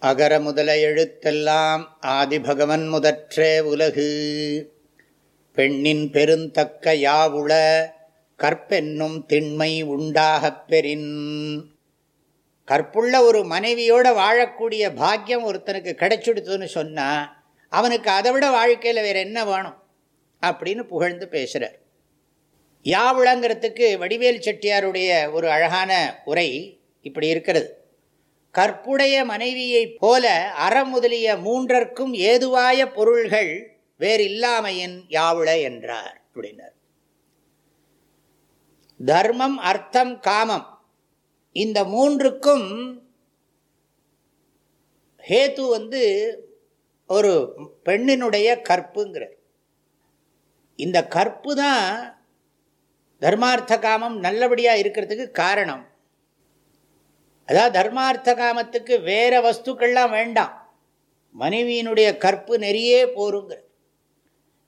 அகர முதல எழுத்தெல்லாம் ஆதிபகவன் முதற்றே உலகு. பெண்ணின் பெருந்தக்க யாவுள கற்பென்னும் திண்மை உண்டாகப் பெறின். கற்புள்ள ஒரு மனைவியோட வாழக்கூடிய பாக்கியம் ஒருத்தனுக்கு கிடைச்சுடுத்துன்னு சொன்னால் அவனுக்கு அதை விட வாழ்க்கையில் வேறு என்ன வேணும்? அப்படின்னு புகழ்ந்து பேசுகிறார் யாவுளங்கிறதுக்கு வடிவேல் செட்டியாருடைய ஒரு அழகான உரை இப்படி இருக்கிறது. கற்புடைய மனைவியைப் போல அறம் முதலிய மூன்றற்கும் ஏதுவாய பொருள்கள் வேறு இல்லாமையின் யாவுள என்றார் அப்படின்னார். தர்மம் அர்த்தம் காமம் இந்த மூன்றுக்கும் ஹேத்து வந்து ஒரு பெண்ணினுடைய கற்புங்கிறார். இந்த கற்பு தான் தர்மார்த்த காமம் நல்லபடியாக இருக்கிறதுக்கு காரணம். அதாவது தர்மார்த்த காமத்துக்கு வேற வஸ்துக்கள்லாம் வேண்டாம். மனைவியினுடைய கற்பு நெறியே போருங்கிற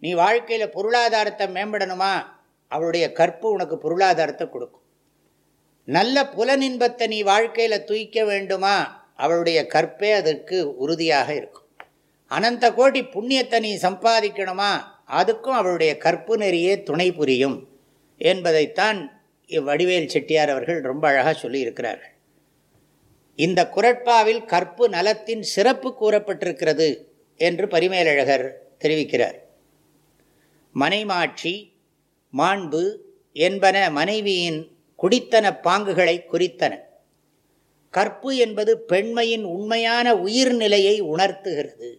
நீ வாழ்க்கையில் பொருளாதாரத்தை மேம்படணுமா? அவளுடைய கற்பு உனக்கு பொருளாதாரத்தை கொடுக்கும். நல்ல புலனின்பத்தை நீ வாழ்க்கையில் தூய்க்க வேண்டுமா? அவளுடைய கற்பே அதற்கு உறுதியாக இருக்கும். அனந்த கோடி புண்ணியத்தை நீ சம்பாதிக்கணுமா? அதுக்கும் அவளுடைய கற்பு நெறியே துணை புரியும் என்பதைத்தான் வடிவேல் செட்டியார் அவர்கள் ரொம்ப அழகாக சொல்லியிருக்கிறார்கள். இந்த குரட்பாவில் கற்பு நலத்தின் சிறப்பு கூறப்பட்டிருக்கிறது என்று பரிமேலழகர் தெரிவிக்கிறார். மனைமாட்சி மாண்பு என்பன மனைவியின் குடித்தன பாங்குகளை குறித்தன. கற்பு என்பது பெண்மையின் உண்மையான உயிர்நிலையை உணர்த்துகிறது.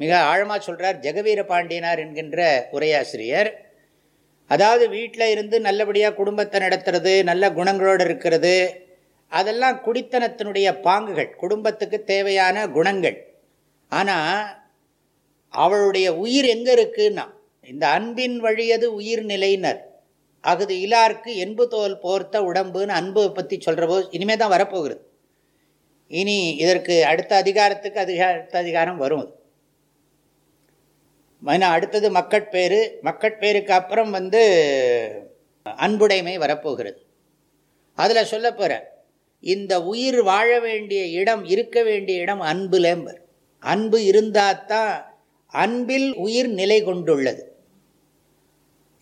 மிக ஆழமாக சொல்கிறார் ஜெகவீர பாண்டியனார் என்கின்ற உரையாசிரியர். அதாவது வீட்டில் இருந்து நல்லபடியாக குடும்பத்தை நடத்துறது நல்ல குணங்களோடு இருக்கிறது அதெல்லாம் குடித்தனத்தினுடைய பாங்குகள் குடும்பத்துக்கு தேவையான குணங்கள். ஆனால் அவளுடைய உயிர் எங்கே இருக்குன்னா இந்த அன்பின் வழியது உயிர் நிலையினர். அகுது இலார்க்கு என்பு தோல் போர்த்த உடம்புன்னு அன்பு பற்றி சொல்கிற போது இனிமே தான் வரப்போகிறது. இனி இதற்கு அடுத்த அதிகாரத்துக்கு அதிக அடுத்த அதிகாரம் வரும் அது. அடுத்தது மக்கட்பேறு. மக்கட்பேருக்கு அப்புறம் வந்து அன்புடைமை வரப்போகிறது. அதில் சொல்ல போகிற இந்த உயிர் வாழ வேண்டிய இடம் இருக்க வேண்டிய இடம் அன்புலேம்பர் அன்பு இருந்தால்தான் அன்பில் உயிர் நிலை கொண்டுள்ளது.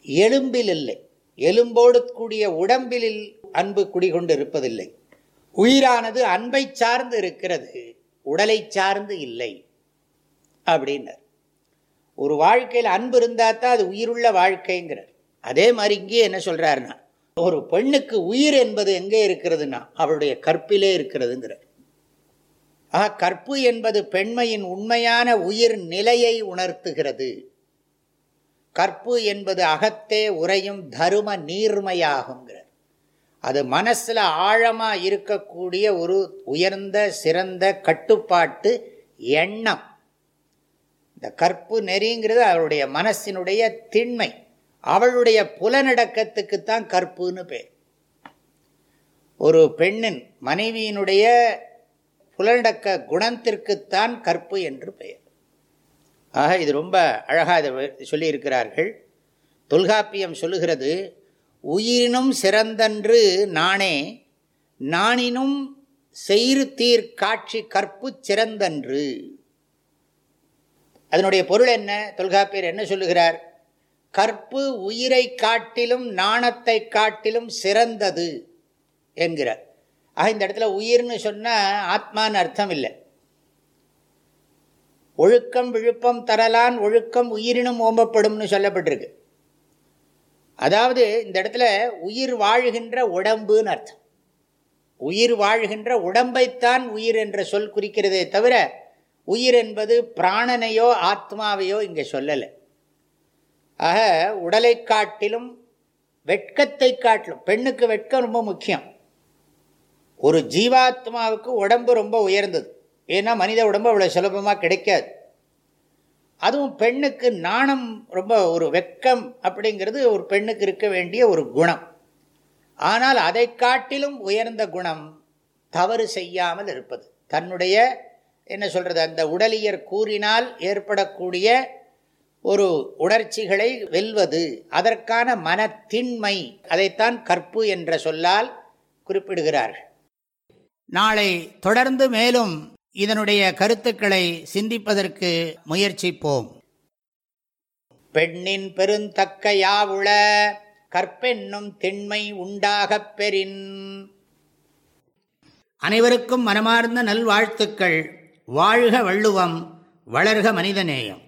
எலும்பில் இல்லை. எலும்போடு கூடிய உடம்பில் அன்பு குடிகொண்டு இருப்பதில்லை உயிரானது அன்பை சார்ந்து இருக்கிறது உடலை சார்ந்து இல்லை அப்படின்னார். ஒரு வாழ்க்கையில் அன்பு இருந்தால் தான் அது உயிருள்ள வாழ்க்கைங்கிறார். அதே மாதிரி இங்கேயே என்ன சொல்கிறாருன்னா ஒரு பெண்ணுக்கு உயிர் என்பது எங்கே இருக்கிறதுனா அவளுடைய கற்பிலே இருக்கிறதுங்கிற ஆக கற்பு என்பது பெண்மையின் உண்மையான உயிர் நிலையை உணர்த்துகிறது. கற்பு என்பது அகத்தே உறையும் தரும நீர்மையாகுங்கிறார் அது மனசில் ஆழமாக இருக்கக்கூடிய ஒரு உயர்ந்த சிறந்த கட்டுப்பாட்டு எண்ணம். இந்த கற்பு நெறிங்கிறது அவருடைய மனசினுடைய திண்மை. அவளுடைய புலநடக்கத்துக்குத்தான் கற்புன்னு பேர். ஒரு பெண்ணின் மனைவியினுடைய புலநடக்க குணத்திற்குத்தான் கற்பு என்று பெயர். ஆக இது ரொம்ப அழகாக இதை சொல்லியிருக்கிறார்கள். தொல்காப்பியம் சொல்லுகிறது உயிரினும் சிறந்தன்று நானே நானினும் செயிறு தீர் காட்சி கற்பு சிறந்தன்று. அதனுடைய பொருள் என்ன? தொல்காப்பியர் என்ன சொல்லுகிறார்? கற்பு உயிரை காட்டிலும் நாணத்தை காட்டிலும் சிறந்தது என்கிறார். ஆக இந்த இடத்துல உயிர்னு சொன்னால் ஆத்மான்னு அர்த்தம் இல்லை. ஒழுக்கம் விழுப்பம் தரலான் ஒழுக்கம் உயிரினும் ஓம்பப்படும்னு சொல்லப்பட்டிருக்கு. அதாவது இந்த இடத்துல உயிர் வாழ்கின்ற உடம்புன்னு அர்த்தம். உயிர் வாழ்கின்ற உடம்பைத்தான் உயிர் என்ற சொல் குறிக்கிறதே தவிர உயிர் என்பது பிராணனையோ ஆத்மாவையோ இங்கே சொல்லலை. ஆக உடலை காட்டிலும் வெட்கத்தை காட்டிலும் பெண்ணுக்கு வெட்கம் ரொம்ப முக்கியம். ஒரு ஜீவாத்மாவுக்கு உடம்பு ரொம்ப உயர்ந்தது. ஏன்னா மனித உடம்பு அவ்வளோ சுலபமாக கிடைக்காது. அதுவும் பெண்ணுக்கு நாணம் ரொம்ப ஒரு வெக்கம் அப்படிங்கிறது ஒரு பெண்ணுக்கு இருக்க வேண்டிய ஒரு குணம். ஆனால் அதை காட்டிலும் உயர்ந்த குணம் தவறு செய்யாமல் இருப்பது. தன்னுடைய என்ன சொல்கிறது அந்த உடலியர் கூறினால் ஏற்படக்கூடிய ஒரு உணர்ச்சிகளை வெல்வது அதற்கான மனத்திண்மை அதைத்தான் கற்பு என்ற சொல்லால் குறிப்பிடுகிறார்கள். நாளை தொடர்ந்து மேலும் இதனுடைய கருத்துக்களை சிந்திப்பதற்கு முயற்சிப்போம். பெண்ணின் பெருந்தக்க யாவுள கற்பென்னும் திண்மை உண்டாகப் பெறின். அனைவருக்கும் மனமார்ந்த நல்வாழ்த்துக்கள். வாழ்க வள்ளுவம் வளர்க மனிதநேயம்.